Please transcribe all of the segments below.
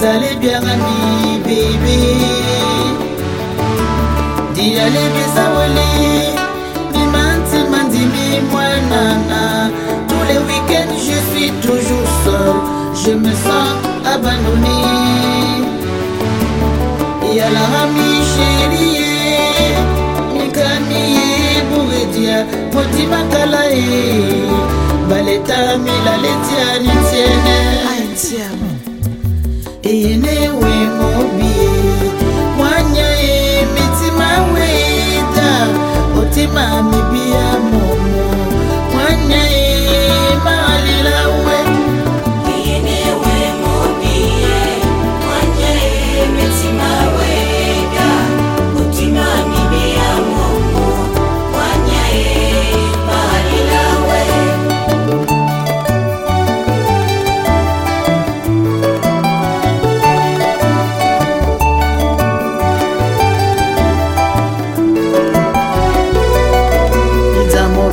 ezali biangani bebe dialebisa weli dimantima ndimi mwanana tous les week-ends je suis toujours seul. Je me sens abandonné. Yalarami sherie mikamiye buredia motima kala e baleta milaletia nitiene Eyenewe mobi mwanya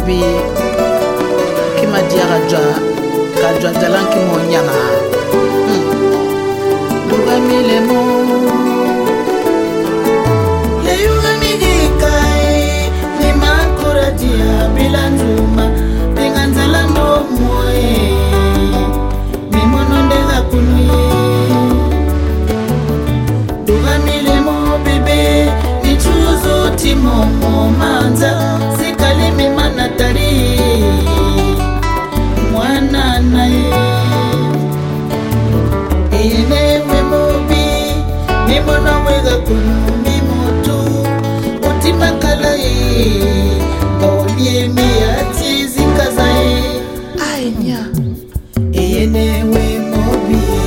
ida mobi kima dia ka jwa ka jwa jalan ki hmm. mo. Nyana duga milemo ni makura dia bila njuma pinga nzala ndo moe. Mimono ndenga kunuye duga bebe manza ndimona wekakumbi mutu utimakalaye baoliemiyatizikazaye aenya eyenewe mobie